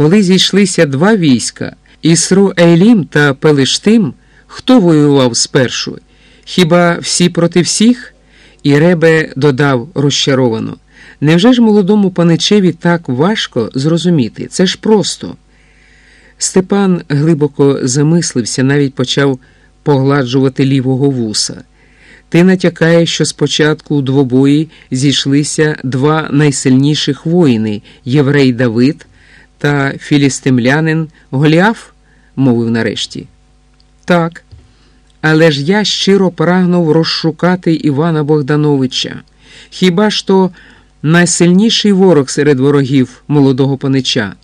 Коли зійшлися два війська Ісру Ейлім та Пелештим, хто воював спершу? Хіба всі проти всіх? І Ребе додав розчаровано. Невже ж молодому паничеві так важко зрозуміти? Це ж просто. Степан глибоко замислився, навіть почав погладжувати лівого вуса. Ти натякаєш, що спочатку у двобої зійшлися два найсильніших воїни єврей Давид та філістимлянин Голіаф? мовив нарешті. Так. Але ж я щиро прагнув розшукати Івана Богдановича. Хіба ж то найсильніший ворог серед ворогів молодого панича?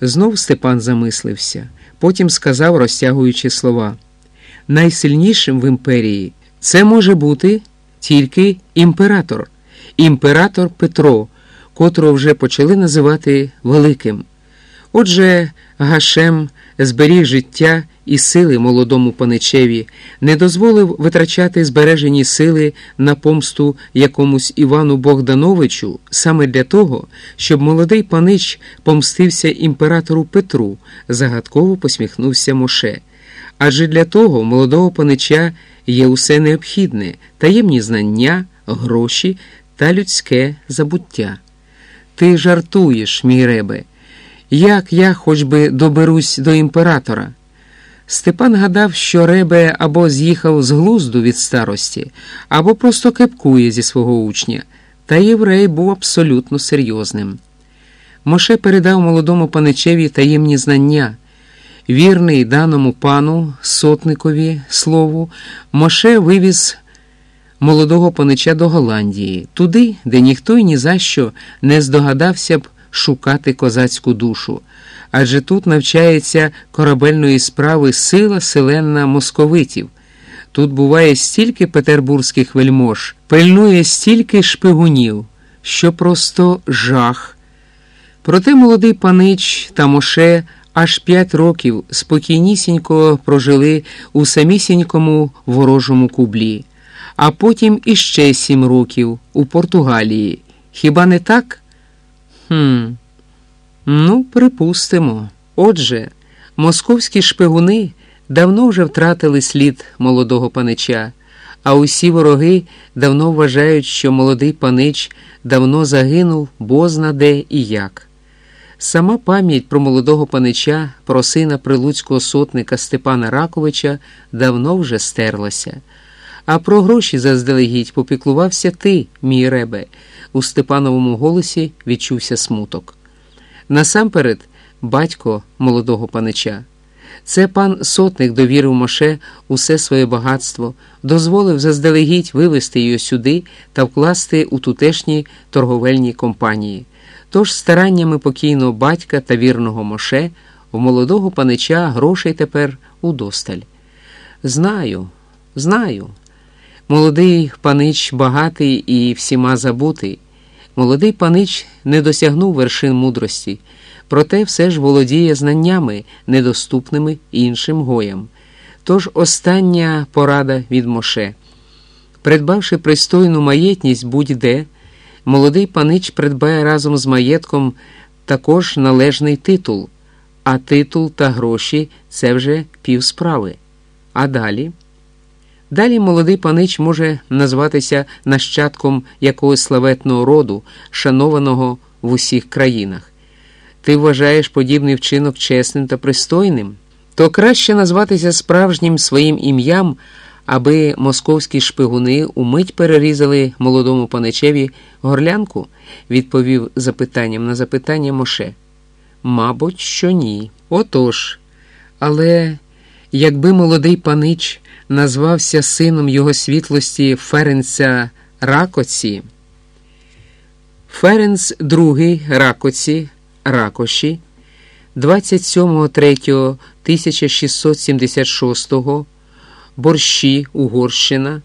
Знов Степан замислився, потім сказав, розтягуючи слова. Найсильнішим в імперії це може бути тільки імператор, імператор Петро, котрого вже почали називати Великим. Отже, Гашем зберіг життя і сили молодому паничеві, не дозволив витрачати збережені сили на помсту якомусь Івану Богдановичу саме для того, щоб молодий панич помстився імператору Петру, загадково посміхнувся Моше. Адже для того молодого панича є усе необхідне, таємні знання, гроші та людське забуття. Ти жартуєш, мій ребе. Як я хоч би доберусь до імператора? Степан гадав, що Ребе або з'їхав з глузду від старості, або просто кепкує зі свого учня, та єврей був абсолютно серйозним. Моше передав молодому паничеві таємні знання. Вірний даному пану, сотникові слову, Моше вивіз молодого панича до Голландії, туди, де ніхто й ні за що не здогадався б шукати козацьку душу. Адже тут навчається корабельної справи сила селенна московитів. Тут буває стільки петербурзьких вельмож, пильнує стільки шпигунів, що просто жах. Проте молодий панич та Моше аж п'ять років спокійнісінько прожили у самісінькому ворожому кублі, а потім іще сім років у Португалії. Хіба не так? Хм, ну, припустимо. Отже, московські шпигуни давно вже втратили слід молодого панича, а усі вороги давно вважають, що молодий панич давно загинув бозна де і як. Сама пам'ять про молодого панича, про сина прилуцького сотника Степана Раковича давно вже стерлася. А про гроші заздалегідь попіклувався ти, мій ребе. У Степановому голосі відчувся смуток. Насамперед, батько молодого панича. Це пан сотник довірив Моше усе своє багатство, дозволив заздалегідь вивезти його сюди та вкласти у тутешні торговельні компанії. Тож стараннями покійного батька та вірного Моше в молодого панича грошей тепер удосталь. Знаю, знаю. Молодий панич багатий і всіма забутий. Молодий панич не досягнув вершин мудрості, проте все ж володіє знаннями, недоступними іншим гоям. Тож остання порада від Моше. Придбавши пристойну маєтність будь-де, молодий панич придбає разом з маєтком також належний титул, а титул та гроші це вже півсправи. А далі. Далі молодий панич може назватися нащадком якогось славетного роду, шанованого в усіх країнах. Ти вважаєш подібний вчинок чесним та пристойним, то краще назватися справжнім своїм ім'ям, аби московські шпигуни умить перерізали молодому паничеві горлянку, відповів запитанням на запитання Моше. Мабуть, що ні. Отож. Але якби молодий панич назвався сином його світлості Ференця Ракоці, Ференц II Ракоці Ракоші 27.3.1676 Борщі Угорщина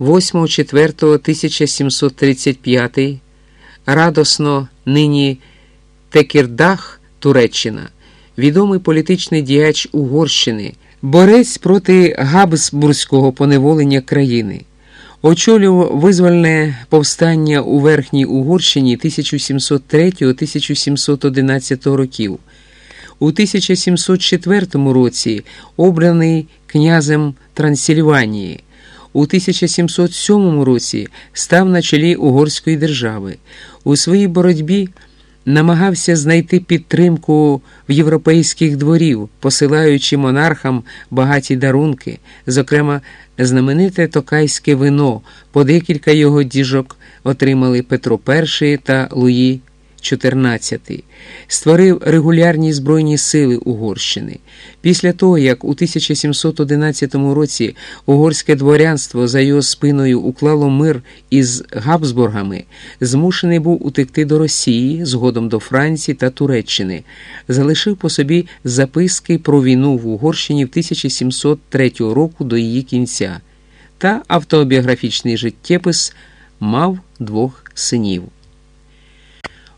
8.4.1735 Радосно нині Текірдах Туреччина, відомий політичний діяч Угорщини, борець проти Габсбурзького поневолення країни. Очолював визвольне повстання у Верхній Угорщині 1703-1711 років. У 1704 році обраний князем Трансильванії. У 1707 році став на чолі Угорської держави. У своїй боротьбі намагався знайти підтримку в європейських дворів, посилаючи монархам багаті дарунки, зокрема, знамените токайське вино, по декілька його діжок отримали Петро І та Луї XIV, створив регулярні збройні сили Угорщини. Після того, як у 1711 році угорське дворянство за його спиною уклало мир із Габсбургами, змушений був утекти до Росії, згодом до Франції та Туреччини, залишив по собі записки про війну в Угорщині в 1703 року до її кінця, та автобіографічний життєпис мав двох синів.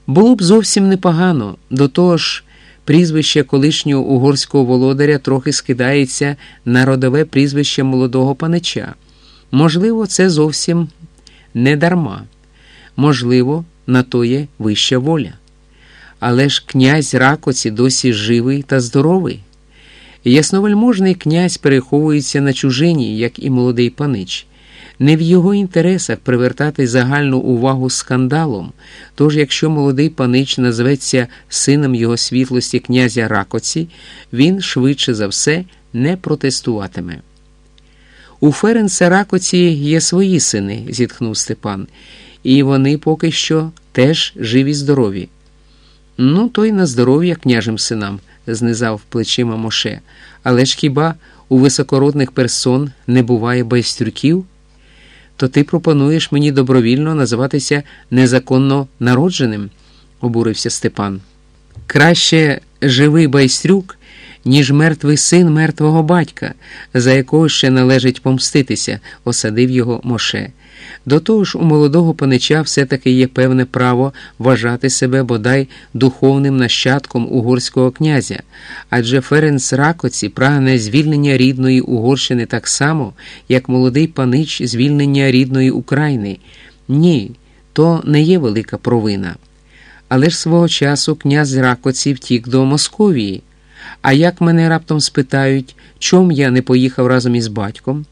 Було б зовсім непогано, до того ж, прізвище колишнього угорського володаря трохи скидається на родове прізвище молодого панича. Можливо, це зовсім не дарма, можливо, на то є вища воля. Але ж князь Ракоці досі живий та здоровий. Ясновельможний князь переховується на чужині, як і молодий панич. Не в його інтересах привертати загальну увагу скандалом, тож якщо молодий панич назветься сином його світлості князя Ракоці, він швидше за все не протестуватиме. У Ференса Ракоці є свої сини, зітхнув Степан, і вони поки що теж живі здорові. Ну, то й на здоров'я княжим синам, знизав плечима Моше, але ж хіба у високородних персон не буває байстрюків? То ти пропонуєш мені добровільно називатися незаконно народженим, обурився Степан. Краще живий байстрюк, ніж мертвий син мертвого батька, за якого ще належить помститися, осадив його Моше. До того ж, у молодого панича все-таки є певне право вважати себе бодай духовним нащадком угорського князя, адже Ференц Ракоці прагне звільнення рідної Угорщини так само, як молодий панич звільнення рідної України. Ні, то не є велика провина. Але ж свого часу князь Ракоці втік до Московії. А як мене раптом спитають, чом я не поїхав разом із батьком?